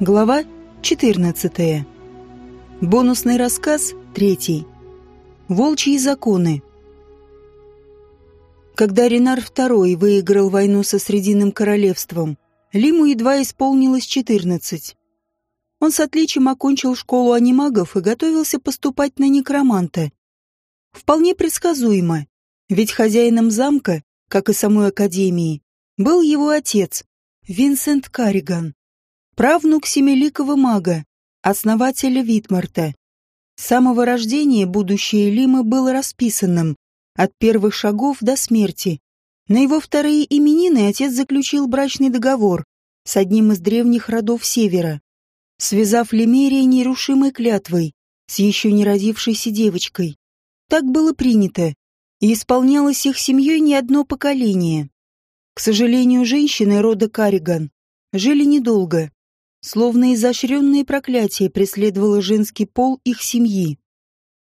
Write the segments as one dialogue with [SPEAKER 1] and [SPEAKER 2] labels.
[SPEAKER 1] Глава 14. Бонусный рассказ 3. Волчьи законы. Когда Ренар II выиграл войну со Срединным королевством, Лиму едва исполнилось 14. Он с отличием окончил школу анимагов и готовился поступать на некроманта. Вполне предсказуемо, ведь хозяином замка, как и самой академии, был его отец, Винсент Карриган, правнук семиликого мага, основателя Витмарта. С самого рождения будущее Лимы было расписанным, от первых шагов до смерти. На его вторые именины отец заключил брачный договор с одним из древних родов Севера, связав Лемерия нерушимой клятвой с еще не родившейся девочкой. Так было принято, и исполнялось их семьей не одно поколение. К сожалению, женщины рода Кариган жили недолго. Словно изощренное проклятие преследовало женский пол их семьи.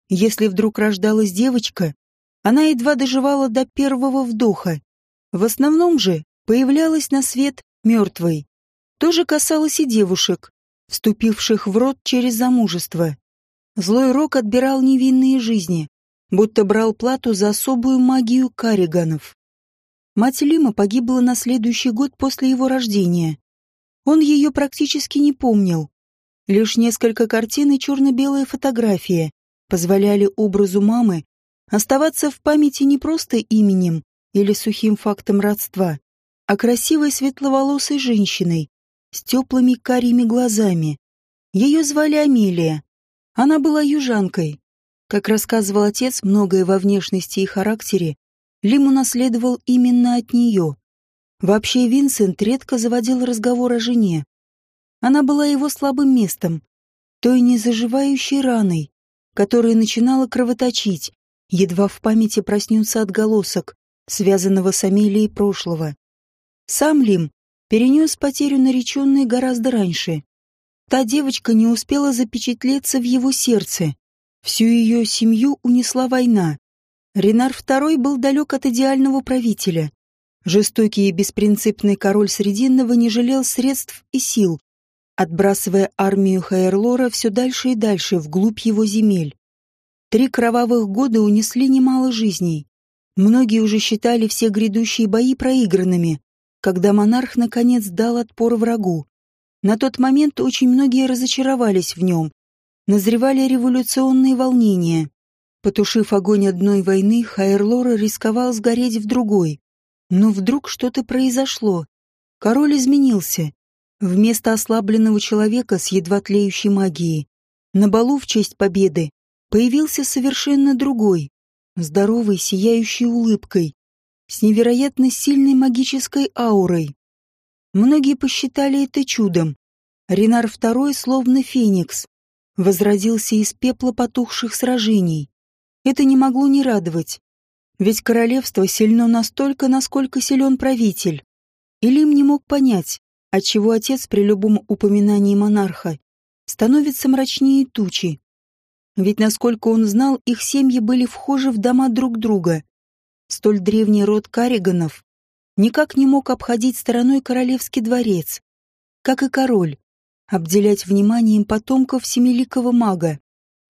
[SPEAKER 1] Если вдруг рождалась девочка, она едва доживала до первого вдоха. В основном же появлялась на свет мертвой. То же касалось и девушек, вступивших в род через замужество. Злой рок отбирал невинные жизни, будто брал плату за особую магию кариганов. Мать Лима погибла на следующий год после его рождения. Он ее практически не помнил. Лишь несколько картин и черно-белая фотография позволяли образу мамы оставаться в памяти не просто именем или сухим фактом родства, а красивой светловолосой женщиной с теплыми карими глазами. Ее звали Амелия. Она была южанкой. Как рассказывал отец, многое во внешности и характере Лим унаследовал именно от нее. Вообще Винсент редко заводил разговор о жене. Она была его слабым местом, той незаживающей раной, которая начинала кровоточить, едва в памяти проснется отголосок, связанного с Амелией прошлого. Сам Лим перенес потерю нареченной гораздо раньше. Та девочка не успела запечатлеться в его сердце. Всю ее семью унесла война. Ренар II был далек от идеального правителя. Жестокий и беспринципный король Срединного не жалел средств и сил, отбрасывая армию Хайерлора все дальше и дальше вглубь его земель. Три кровавых года унесли немало жизней. Многие уже считали все грядущие бои проигранными, когда монарх наконец дал отпор врагу. На тот момент очень многие разочаровались в нем. Назревали революционные волнения. Потушив огонь одной войны, Хайерлора рисковал сгореть в другой. Но вдруг что-то произошло. Король изменился. Вместо ослабленного человека с едва тлеющей магией на балу в честь победы появился совершенно другой, здоровый, сияющий улыбкой, с невероятно сильной магической аурой. Многие посчитали это чудом. Ренар II, словно феникс, возродился из пепла потухших сражений. Это не могло не радовать. Ведь королевство сильно настолько, насколько силен правитель. Илим не мог понять, отчего отец при любом упоминании монарха становится мрачнее тучи. Ведь, насколько он знал, их семьи были вхожи в дома друг друга. Столь древний род Кариганов никак не мог обходить стороной королевский дворец, как и король, обделять вниманием потомков семиликого мага.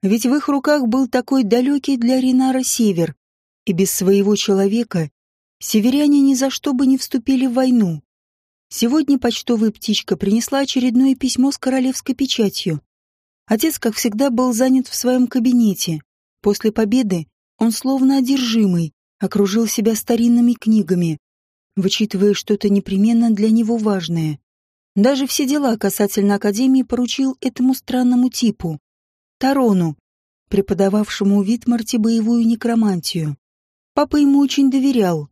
[SPEAKER 1] Ведь в их руках был такой далекий для Ринара север, и без своего человека северяне ни за что бы не вступили в войну. Сегодня почтовая птичка принесла очередное письмо с королевской печатью. Отец, как всегда, был занят в своем кабинете. После победы он, словно одержимый, окружил себя старинными книгами, вычитывая что-то непременно для него важное. Даже все дела касательно Академии поручил этому странному типу. Тарону, преподававшему Витмарте боевую некромантию. Папа ему очень доверял.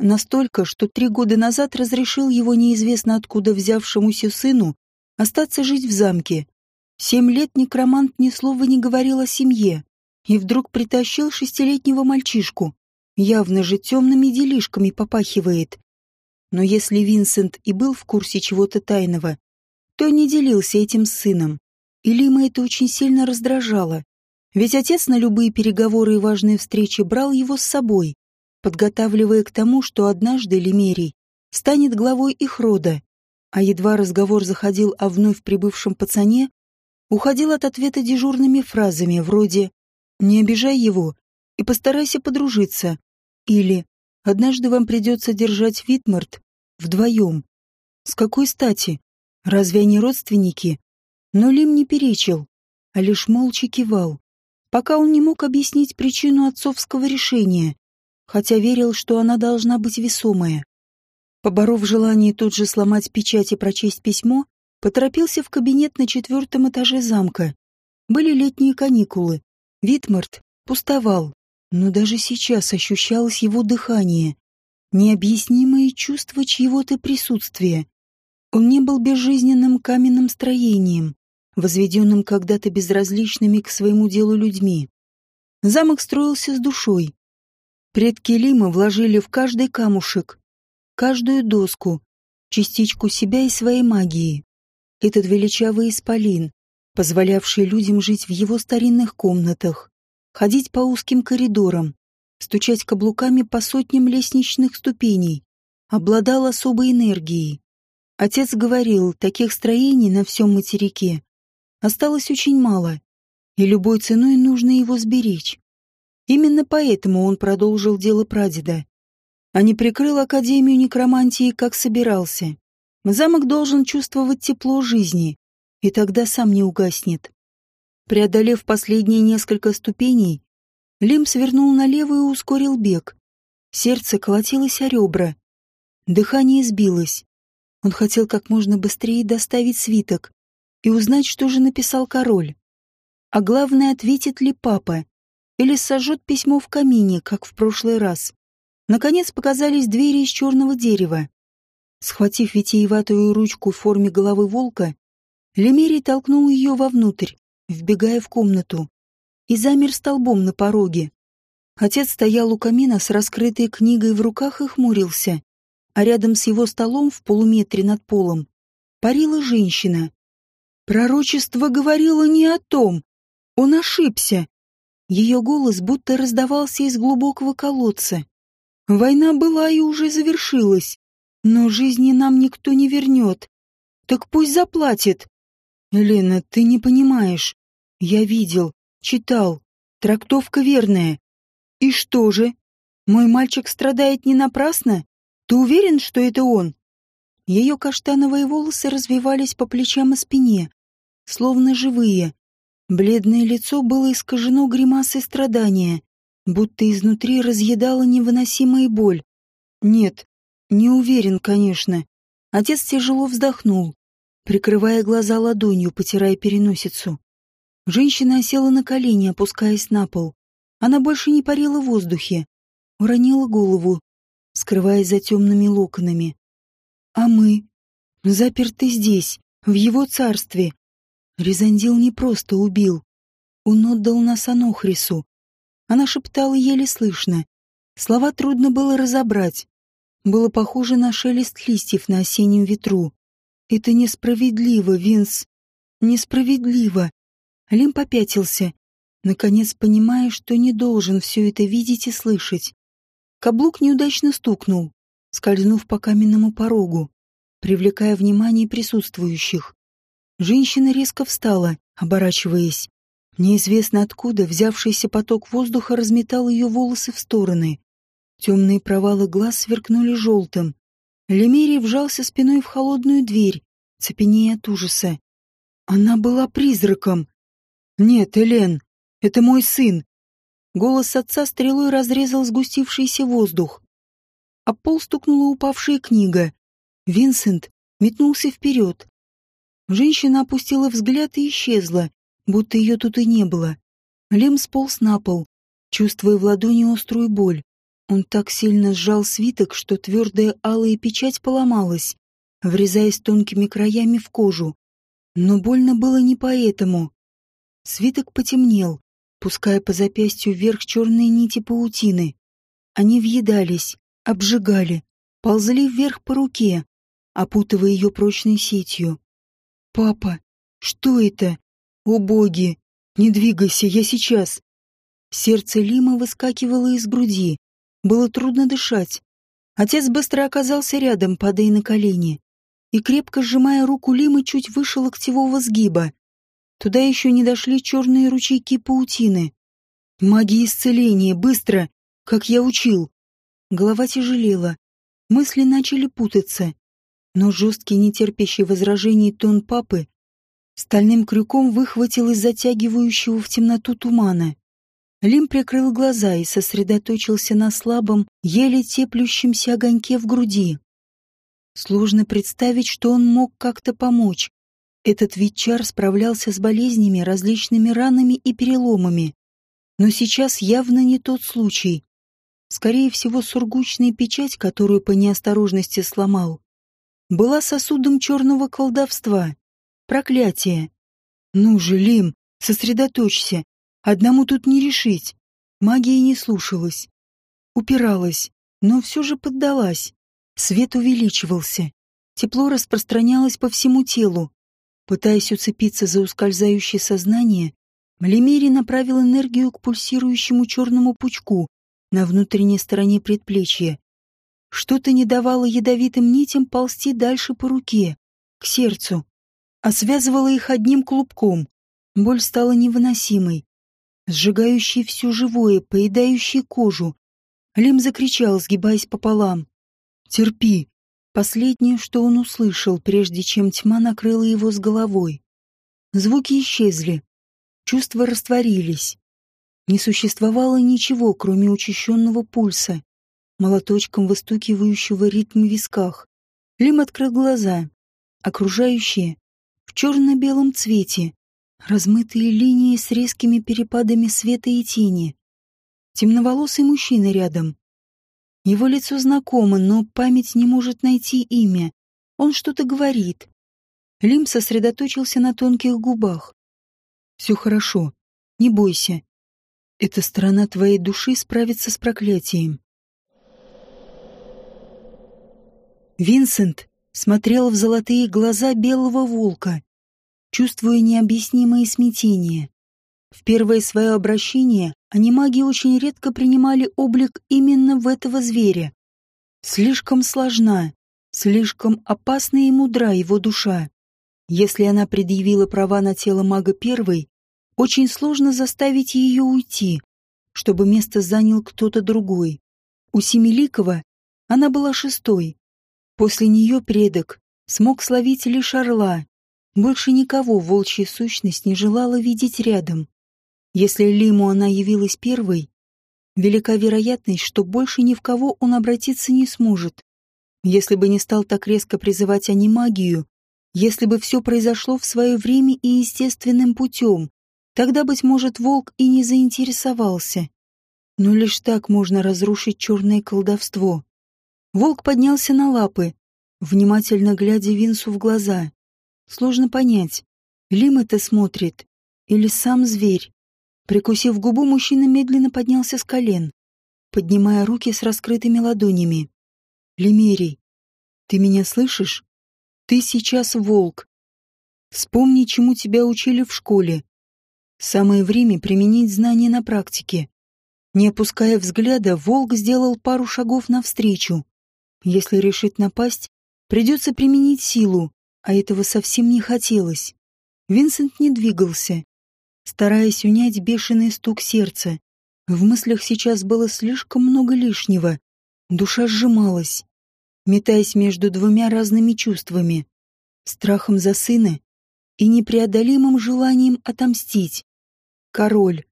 [SPEAKER 1] Настолько, что три года назад разрешил его неизвестно откуда взявшемуся сыну остаться жить в замке. Семь лет некромант ни слова не говорил о семье и вдруг притащил шестилетнего мальчишку. Явно же темными делишками попахивает. Но если Винсент и был в курсе чего-то тайного, то не делился этим с сыном. И Лима это очень сильно раздражало. Ведь отец на любые переговоры и важные встречи брал его с собой, подготавливая к тому, что однажды Лемерий станет главой их рода. А едва разговор заходил о вновь прибывшем пацане, уходил от ответа дежурными фразами вроде «Не обижай его и постарайся подружиться» или «Однажды вам придется держать Витмарт вдвоем». С какой стати? Разве они родственники? Но Лим не перечил, а лишь молча кивал, пока он не мог объяснить причину отцовского решения, хотя верил, что она должна быть весомая. Поборов желание тут же сломать печать и прочесть письмо, поторопился в кабинет на четвертом этаже замка. Были летние каникулы. Витмарт пустовал, но даже сейчас ощущалось его дыхание, необъяснимое чувство чьего-то присутствия. Он не был безжизненным каменным строением, возведенным когда-то безразличными к своему делу людьми. Замок строился с душой. Предки Лима вложили в каждый камушек, каждую доску, частичку себя и своей магии. Этот величавый исполин, позволявший людям жить в его старинных комнатах, ходить по узким коридорам, стучать каблуками по сотням лестничных ступеней, обладал особой энергией. Отец говорил, таких строений на всем материке осталось очень мало, и любой ценой нужно его сберечь. Именно поэтому он продолжил дело прадеда, а не прикрыл Академию некромантии, как собирался. Замок должен чувствовать тепло жизни, и тогда сам не угаснет. Преодолев последние несколько ступеней, Лим свернул налево и ускорил бег. Сердце колотилось о ребра. Дыхание сбилось. Он хотел как можно быстрее доставить свиток и узнать, что же написал король. А главное, ответит ли папа, или сожжет письмо в камине, как в прошлый раз. Наконец показались двери из черного дерева. Схватив витиеватую ручку в форме головы волка, Лемерий толкнул ее вовнутрь, вбегая в комнату, и замер столбом на пороге. Отец стоял у камина с раскрытой книгой в руках и хмурился, а рядом с его столом в полуметре над полом парила женщина. Пророчество говорило не о том. Он ошибся. Ее голос будто раздавался из глубокого колодца. Война была и уже завершилась, но жизни нам никто не вернет. Так пусть заплатит. Елена, ты не понимаешь. Я видел, читал. Трактовка верная. И что же? Мой мальчик страдает не напрасно? Ты уверен, что это он? Ее каштановые волосы развивались по плечам и спине, словно живые. Бледное лицо было искажено гримасой страдания будто изнутри разъедала невыносимая боль. Нет, не уверен, конечно. Отец тяжело вздохнул, прикрывая глаза ладонью, потирая переносицу. Женщина осела на колени, опускаясь на пол. Она больше не парила в воздухе. Уронила голову, скрываясь за темными локонами. А мы? Заперты здесь, в его царстве. Резандил не просто убил. Он отдал нас Анохрису, она шептала еле слышно. Слова трудно было разобрать. Было похоже на шелест листьев на осеннем ветру. «Это несправедливо, Винс. Несправедливо». Лим попятился, наконец понимая, что не должен все это видеть и слышать. Каблук неудачно стукнул, скользнув по каменному порогу, привлекая внимание присутствующих. Женщина резко встала, оборачиваясь. Неизвестно откуда взявшийся поток воздуха разметал ее волосы в стороны. Темные провалы глаз сверкнули желтым. Лемерий вжался спиной в холодную дверь, цепенея от ужаса. Она была призраком. «Нет, Элен, это мой сын!» Голос отца стрелой разрезал сгустившийся воздух. А пол стукнула упавшая книга. Винсент метнулся вперед. Женщина опустила взгляд и исчезла, будто ее тут и не было. Лем сполз на пол, чувствуя в ладони острую боль. Он так сильно сжал свиток, что твердая алая печать поломалась, врезаясь тонкими краями в кожу. Но больно было не поэтому. Свиток потемнел, пуская по запястью вверх черные нити паутины. Они въедались, обжигали, ползли вверх по руке, опутывая ее прочной сетью. «Папа, что это?» «О боги! Не двигайся, я сейчас!» Сердце Лима выскакивало из груди. Было трудно дышать. Отец быстро оказался рядом, падая на колени. и, крепко сжимая руку Лимы чуть выше локтевого сгиба. Туда еще не дошли черные ручейки паутины. Магия исцеления, быстро, как я учил. Голова тяжелела. Мысли начали путаться. Но жесткий, нетерпящий возражений тон папы стальным крюком выхватил из затягивающего в темноту тумана. Лим прикрыл глаза и сосредоточился на слабом, еле теплющемся огоньке в груди. Сложно представить, что он мог как-то помочь. Этот Витчар справлялся с болезнями, различными ранами и переломами. Но сейчас явно не тот случай. Скорее всего, сургучная печать, которую по неосторожности сломал, была сосудом черного колдовства. Проклятие. Ну же, Лим, сосредоточься. Одному тут не решить. Магия не слушалась. Упиралась, но все же поддалась. Свет увеличивался. Тепло распространялось по всему телу. Пытаясь уцепиться за ускользающее сознание, Лемери направил энергию к пульсирующему черному пучку на внутренней стороне предплечья. Что-то не давало ядовитым нитям ползти дальше по руке, к сердцу, а связывало их одним клубком. Боль стала невыносимой, сжигающей все живое, поедающей кожу. Лим закричал, сгибаясь пополам. Терпи. Последнее, что он услышал, прежде чем тьма накрыла его с головой. Звуки исчезли. Чувства растворились. Не существовало ничего, кроме учащенного пульса, молоточком выстукивающего ритм в висках. Лим открыл глаза. Окружающие в черно-белом цвете, размытые линии с резкими перепадами света и тени. Темноволосый мужчина рядом, его лицо знакомо, но память не может найти имя. Он что-то говорит. Лим сосредоточился на тонких губах. «Все хорошо. Не бойся. Эта сторона твоей души справится с проклятием». Винсент смотрел в золотые глаза белого волка, чувствуя необъяснимое смятение. В первое свое обращение анимаги очень редко принимали облик именно в этого зверя. Слишком сложна, слишком опасна и мудра его душа. Если она предъявила права на тело мага первой, очень сложно заставить ее уйти, чтобы место занял кто-то другой. У Семиликова она была шестой. После нее предок смог словить лишь орла. Больше никого волчья сущность не желала видеть рядом. Если Лиму она явилась первой, велика вероятность, что больше ни в кого он обратиться не сможет. Если бы не стал так резко призывать анимагию, если бы все произошло в свое время и естественным путем, тогда, быть может, волк и не заинтересовался. Но лишь так можно разрушить черное колдовство. Волк поднялся на лапы, внимательно глядя Винсу в глаза. Сложно понять, Лим это смотрит или сам зверь. Прикусив губу, мужчина медленно поднялся с колен, поднимая руки с раскрытыми ладонями. «Лемерий, ты меня слышишь? Ты сейчас волк. Вспомни, чему тебя учили в школе. Самое время применить знания на практике». Не опуская взгляда, волк сделал пару шагов навстречу. Если решит напасть, придется применить силу, а этого совсем не хотелось. Винсент не двигался, стараясь унять бешеный стук сердца. В мыслях сейчас было слишком много лишнего. Душа сжималась, метаясь между двумя разными чувствами. Страхом за сына и непреодолимым желанием отомстить. Король,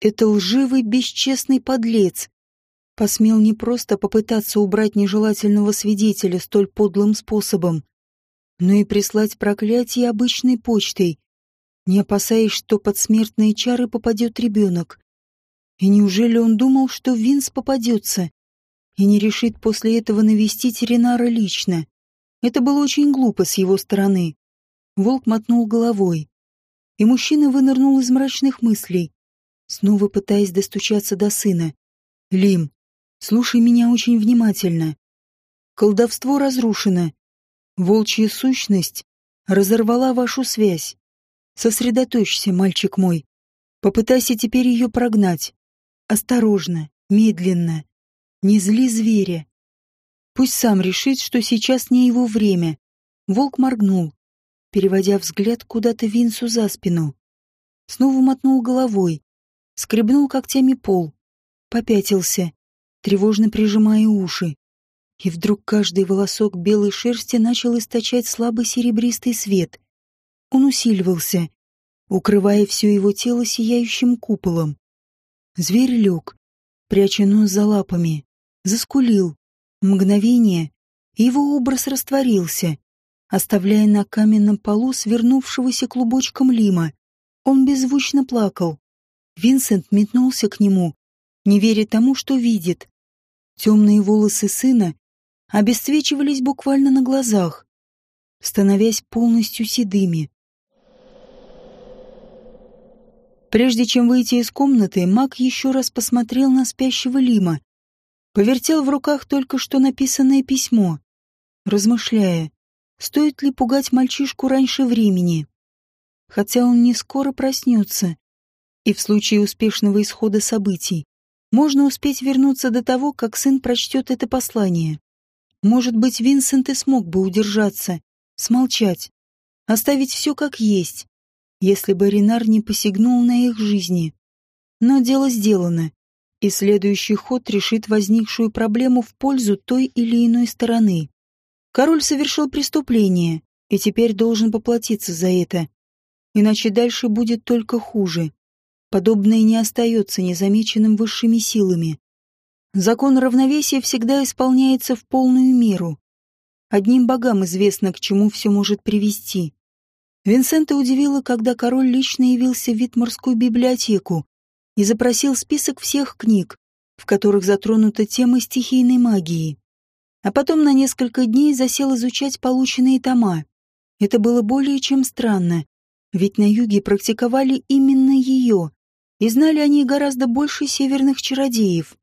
[SPEAKER 1] это лживый, бесчестный подлец, посмел не просто попытаться убрать нежелательного свидетеля столь подлым способом, но и прислать проклятие обычной почтой, не опасаясь, что под смертные чары попадет ребенок. И неужели он думал, что Винс попадется и не решит после этого навестить Ренара лично? Это было очень глупо с его стороны. Волк мотнул головой, и мужчина вынырнул из мрачных мыслей, снова пытаясь достучаться до сына. «Лим, слушай меня очень внимательно. Колдовство разрушено. Волчья сущность разорвала вашу связь. Сосредоточься, мальчик мой. Попытайся теперь ее прогнать. Осторожно, медленно. Не зли зверя. Пусть сам решит, что сейчас не его время. Волк моргнул, переводя взгляд куда-то Винсу за спину. Снова мотнул головой, скребнул когтями пол, попятился, тревожно прижимая уши. И вдруг каждый волосок белой шерсти начал источать слабый серебристый свет. Он усиливался, укрывая все его тело сияющим куполом. Зверь лег, пряча нос за лапами, заскулил. Мгновение, и его образ растворился, оставляя на каменном полу свернувшегося клубочком лима. Он беззвучно плакал. Винсент метнулся к нему, не веря тому, что видит. Темные волосы сына обесцвечивались буквально на глазах, становясь полностью седыми. Прежде чем выйти из комнаты, маг еще раз посмотрел на спящего Лима, повертел в руках только что написанное письмо, размышляя, стоит ли пугать мальчишку раньше времени. Хотя он не скоро проснется, и в случае успешного исхода событий можно успеть вернуться до того, как сын прочтет это послание. Может быть, Винсент и смог бы удержаться, смолчать, оставить все как есть, если бы Ренар не посягнул на их жизни. Но дело сделано, и следующий ход решит возникшую проблему в пользу той или иной стороны. Король совершил преступление и теперь должен поплатиться за это. Иначе дальше будет только хуже. Подобное не остается незамеченным высшими силами. Закон равновесия всегда исполняется в полную меру. Одним богам известно, к чему все может привести. Винсента удивило, когда король лично явился в Витморскую библиотеку и запросил список всех книг, в которых затронута тема стихийной магии. А потом на несколько дней засел изучать полученные тома. Это было более чем странно, ведь на юге практиковали именно ее, и знали они гораздо больше северных чародеев.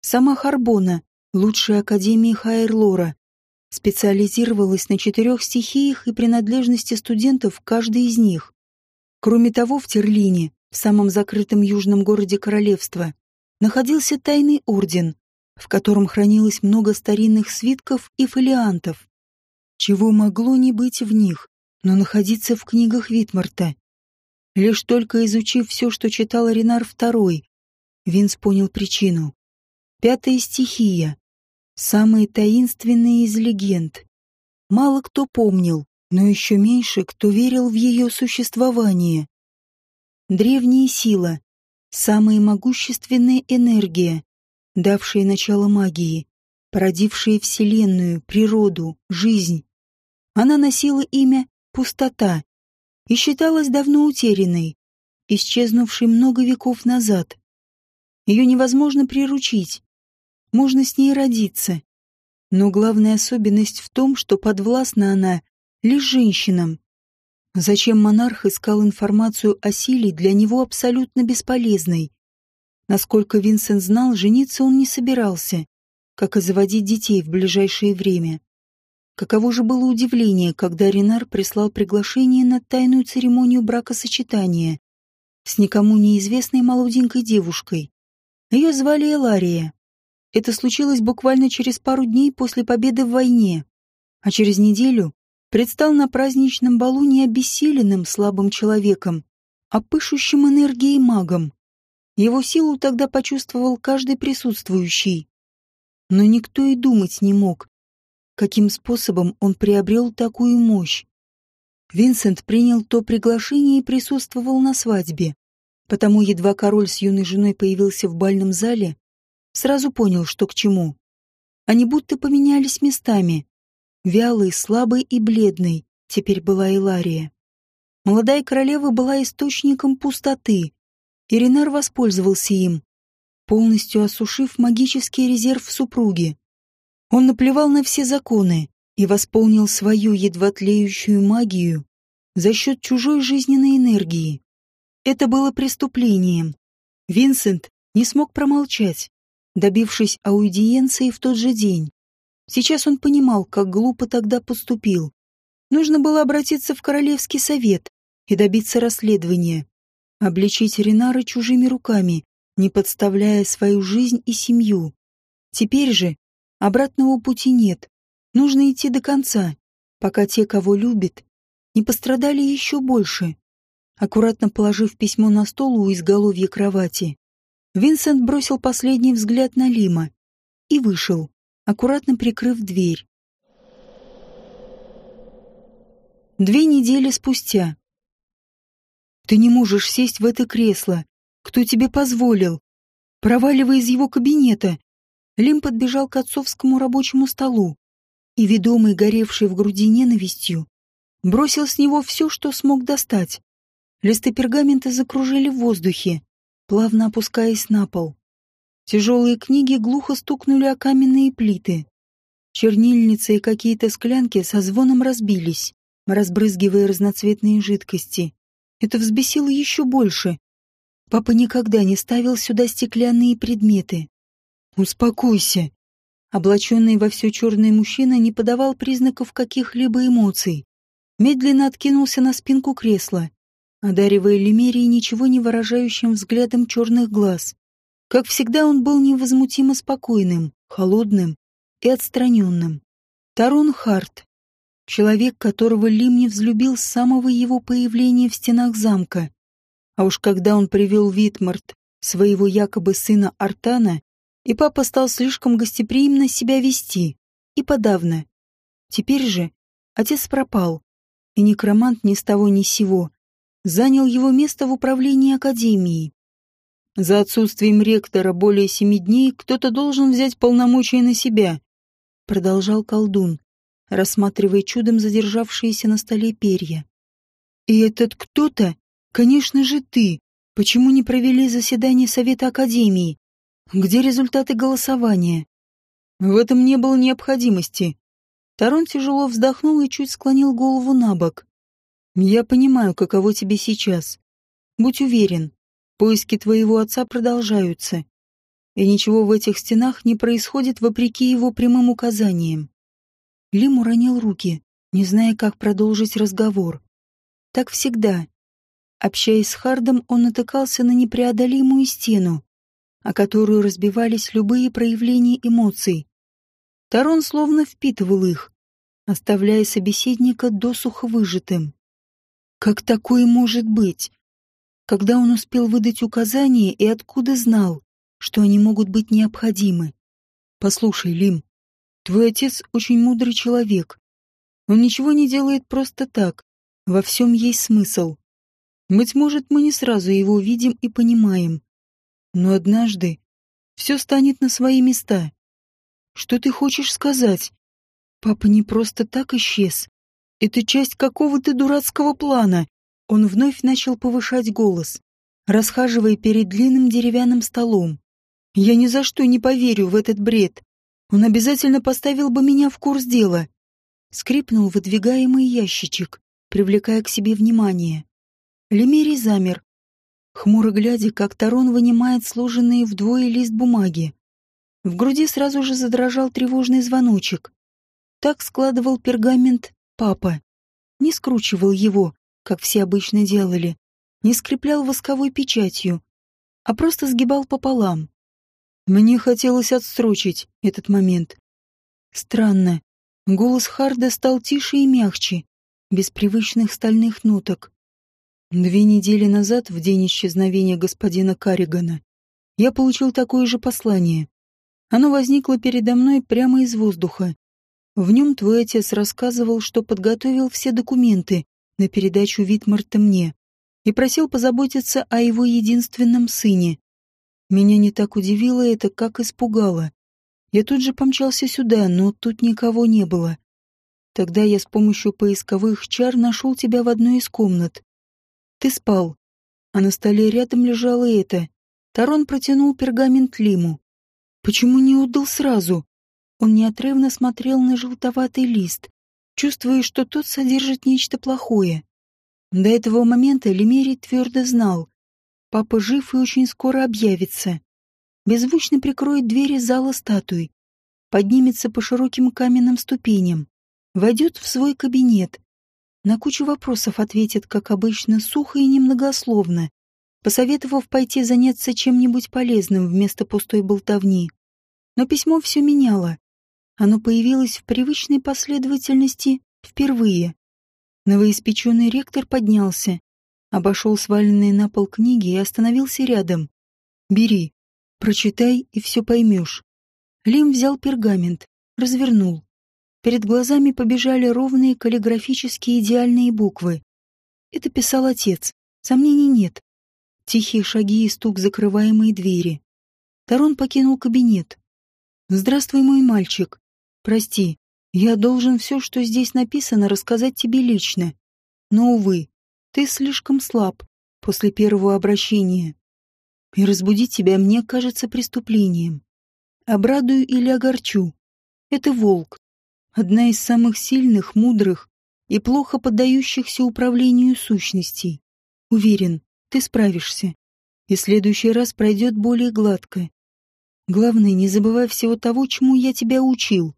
[SPEAKER 1] Сама Харбона, лучшая академия Хайрлора, специализировалась на четырех стихиях и принадлежности студентов каждой из них. Кроме того, в Терлине, в самом закрытом южном городе королевства, находился тайный орден, в котором хранилось много старинных свитков и фолиантов. Чего могло не быть в них, но находиться в книгах Витмарта. Лишь только изучив все, что читал Ренар II, Винс понял причину. Пятая стихия. Самая таинственная из легенд. Мало кто помнил, но еще меньше кто верил в ее существование. Древняя сила, самая могущественная энергия, давшая начало магии, породившая Вселенную, природу, жизнь. Она носила имя «Пустота» и считалась давно утерянной, исчезнувшей много веков назад. Ее невозможно приручить, можно с ней родиться. Но главная особенность в том, что подвластна она лишь женщинам. Зачем монарх искал информацию о силе, для него абсолютно бесполезной. Насколько Винсент знал, жениться он не собирался, как и заводить детей в ближайшее время. Каково же было удивление, когда Ренар прислал приглашение на тайную церемонию бракосочетания с никому неизвестной молоденькой девушкой. Ее звали Элария. Это случилось буквально через пару дней после победы в войне, а через неделю предстал на праздничном балу не обессиленным слабым человеком, а пышущим энергией магом. Его силу тогда почувствовал каждый присутствующий. Но никто и думать не мог, каким способом он приобрел такую мощь. Винсент принял то приглашение и присутствовал на свадьбе. Потому едва король с юной женой появился в бальном зале, сразу понял, что к чему. Они будто поменялись местами. Вялой, слабой и бледной теперь была Илария. Молодая королева была источником пустоты, и Ренар воспользовался им, полностью осушив магический резерв супруги. Он наплевал на все законы и восполнил свою едва тлеющую магию за счет чужой жизненной энергии. Это было преступлением. Винсент не смог промолчать добившись аудиенции в тот же день. Сейчас он понимал, как глупо тогда поступил. Нужно было обратиться в Королевский совет и добиться расследования. Обличить Ренара чужими руками, не подставляя свою жизнь и семью. Теперь же обратного пути нет. Нужно идти до конца. пока те, кого любит, не пострадали еще больше. Аккуратно положив письмо на стол у изголовья кровати, Винсент бросил последний взгляд на Лима и вышел, аккуратно прикрыв дверь. Две недели спустя. «Ты не можешь сесть в это кресло. Кто тебе позволил? Проваливай из его кабинета!» Лим подбежал к отцовскому рабочему столу и, ведомый горевший в груди ненавистью, бросил с него все, что смог достать. Листы пергамента закружили в воздухе, плавно опускаясь на пол. Тяжелые книги глухо стукнули о каменные плиты. Чернильницы и какие-то склянки со звоном разбились, разбрызгивая разноцветные жидкости. Это взбесило еще больше. Папа никогда не ставил сюда стеклянные предметы. «Успокойся!» Облаченный во все черное мужчина не подавал признаков каких-либо эмоций. Медленно откинулся на спинку кресла, одаривая Лемерии ничего не выражающим взглядом черных глаз. Как всегда, он был невозмутимо спокойным, холодным и отстраненным. Тарун Харт, человек, которого Лим не взлюбил с самого его появления в стенах замка. А уж когда он привел в Витмарт, своего якобы сына Артана, и папа стал слишком гостеприимно себя вести, и подавно. Теперь же отец пропал, и некромант ни с того ни сего занял его место в управлении академией. За отсутствием ректора более семи дней кто-то должен взять полномочия на себя, продолжал колдун, рассматривая чудом задержавшиеся на столе перья. И этот кто-то, конечно же, ты. Почему не провели заседание Совета Академии? Где результаты голосования? В этом не было необходимости. Тарон тяжело вздохнул и чуть склонил голову на бок. Я понимаю, каково тебе сейчас. Будь уверен, Поиски твоего отца продолжаются, и ничего в этих стенах не происходит вопреки его прямым указаниям. Лим уронил руки, не зная, как продолжить разговор. Так всегда. Общаясь с Хардом, он натыкался на непреодолимую стену, о которую разбивались любые проявления эмоций. Тарон словно впитывал их, оставляя собеседника досуха выжатым. Как такое может быть? когда он успел выдать указания и откуда знал, что они могут быть необходимы. Послушай, Лим, твой отец очень мудрый человек. Он ничего не делает просто так. Во всем есть смысл. Быть может, мы не сразу его видим и понимаем. Но однажды все станет на свои места. Что ты хочешь сказать? Папа не просто так исчез. Это часть какого-то дурацкого плана. Он вновь начал повышать голос, расхаживая перед длинным деревянным столом. «Я ни за что не поверю в этот бред. Он обязательно поставил бы меня в курс дела». Скрипнул выдвигаемый ящичек, привлекая к себе внимание. Лемерий замер, хмуро глядя, как Тарон вынимает сложенный вдвое лист бумаги. В груди сразу же задрожал тревожный звоночек. Так складывал пергамент папа. Не скручивал его, как все обычно делали, не скреплял восковой печатью, а просто сгибал пополам. Мне хотелось отстрочить этот момент. Странно. Голос Харда стал тише и мягче, без привычных стальных ноток. Две недели назад, в день исчезновения господина Карригана, я получил такое же послание. Оно возникло передо мной прямо из воздуха. В нем твой отец рассказывал, что подготовил все документы, на передачу Витмарта мне и просил позаботиться о его единственном сыне. Меня не так удивило это, как испугало. Я тут же помчался сюда, но тут никого не было. Тогда я с помощью поисковых чар нашел тебя в одной из комнат. Ты спал, а на столе рядом лежало это. Тарон протянул пергамент Лиму. Почему не отдал сразу? Он неотрывно смотрел на желтоватый лист, чувствуя, что тот содержит нечто плохое. До этого момента Лемерий твердо знал. Папа жив и очень скоро объявится. Беззвучно прикроет двери зала статуи, поднимется по широким каменным ступеням, войдет в свой кабинет. На кучу вопросов ответит, как обычно, сухо и немногословно, посоветовав пойти заняться чем-нибудь полезным вместо пустой болтовни. Но письмо все меняло. Оно появилось в привычной последовательности Впервые. Новоиспеченный ректор поднялся, обошел сваленные на пол книги и остановился рядом. «Бери, прочитай и все поймешь». Лим взял пергамент, развернул. Перед глазами побежали ровные каллиграфические идеальные буквы. Это писал отец, сомнений нет. Тихие шаги и стук закрываемой двери. Тарон покинул кабинет. «Здравствуй, мой мальчик. Прости, я должен все, что здесь написано, рассказать тебе лично. Но, увы, ты слишком слаб после первого обращения. И разбудить тебя мне кажется преступлением. Обрадую или огорчу. Это волк. Одна из самых сильных, мудрых и плохо поддающихся управлению сущностей. Уверен, ты справишься. И следующий раз пройдет более гладко. Главное, не забывай всего того, чему я тебя учил.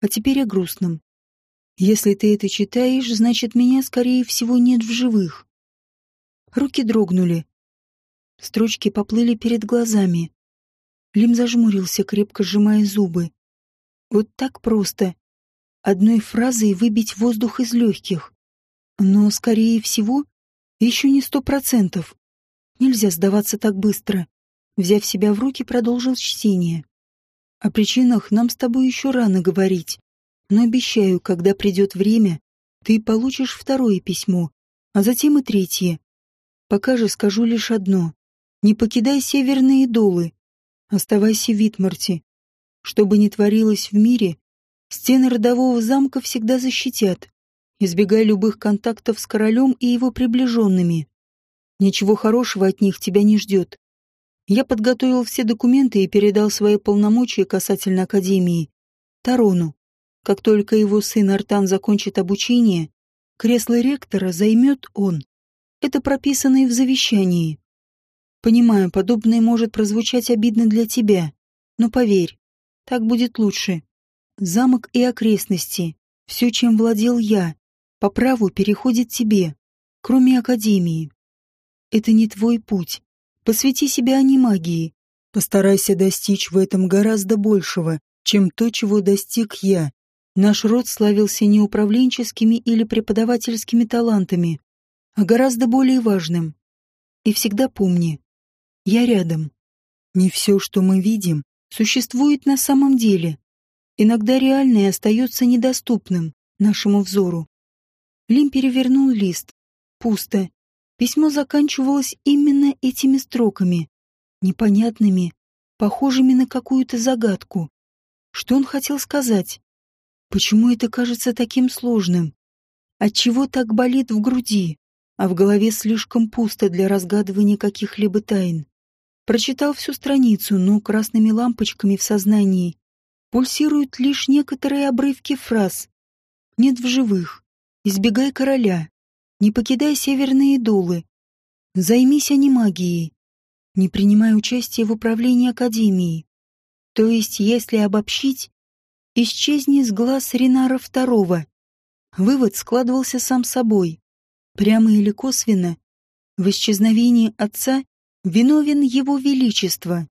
[SPEAKER 1] А теперь о грустном. Если ты это читаешь, значит, меня, скорее всего, нет в живых. Руки дрогнули. Строчки поплыли перед глазами. Лим зажмурился, крепко сжимая зубы. Вот так просто. Одной фразой выбить воздух из легких. Но, скорее всего, еще не сто процентов. Нельзя сдаваться так быстро. Взяв себя в руки, продолжил чтение. О причинах нам с тобой еще рано говорить. Но обещаю, когда придет время, ты получишь второе письмо, а затем и третье. Пока же скажу лишь одно. Не покидай северные долы. Оставайся в Витмарте. Что бы ни творилось в мире, стены родового замка всегда защитят избегай любых контактов с королем и его приближенными. Ничего хорошего от них тебя не ждет. Я подготовил все документы и передал свои полномочия касательно Академии Тарону. Как только его сын Артан закончит обучение, кресло ректора займет он. Это прописано и в завещании. Понимаю, подобное может прозвучать обидно для тебя, но поверь, так будет лучше. Замок и окрестности, все, чем владел я, по праву переходит тебе, кроме Академии. Это не твой путь. Посвяти себя анимагии. Постарайся достичь в этом гораздо большего, чем то, чего достиг я. Наш род славился не управленческими или преподавательскими талантами, а гораздо более важным. И всегда помни, я рядом. Не все, что мы видим, существует на самом деле. Иногда реальное остается недоступным нашему взору. Лим перевернул лист. Пусто. Письмо заканчивалось именно этими строками. Непонятными, похожими на какую-то загадку. Что он хотел сказать? Почему это кажется таким сложным? Отчего так болит в груди, а в голове слишком пусто для разгадывания каких-либо тайн? Прочитал всю страницу, но красными лампочками в сознании пульсируют лишь некоторые обрывки фраз. Нет в живых. Избегай короля. Не покидай северные долы. Займись анимагией. Не принимай участие в управлении Академией. То есть, если обобщить, исчезни с глаз Ринара Второго. Вывод складывался сам собой. Прямо или косвенно, в исчезновении отца виновен его величество.